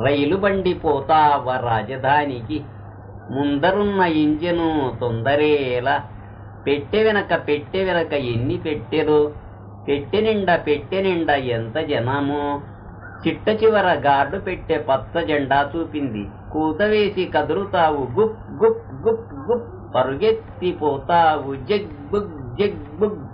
రైలు బండి పోతావ రాజధానికి? ముందరున్న ఇంజను తొందరేలా. పెట్టె వెనక పెట్టె వెనక ఎన్ని పెట్టెరు? పెట్టె నిండా పెట్టె నిండా ఎంత జనము? చిట్ట చివర గార్డు పెట్టే పచ్చ జెండా చూపింది. కూత వేసి కదులుతావు గుప్ గుప్ గుప్ గుప్. పరుగెత్తిపోతావు జగ్ బుగ్ జగ్ బుగ్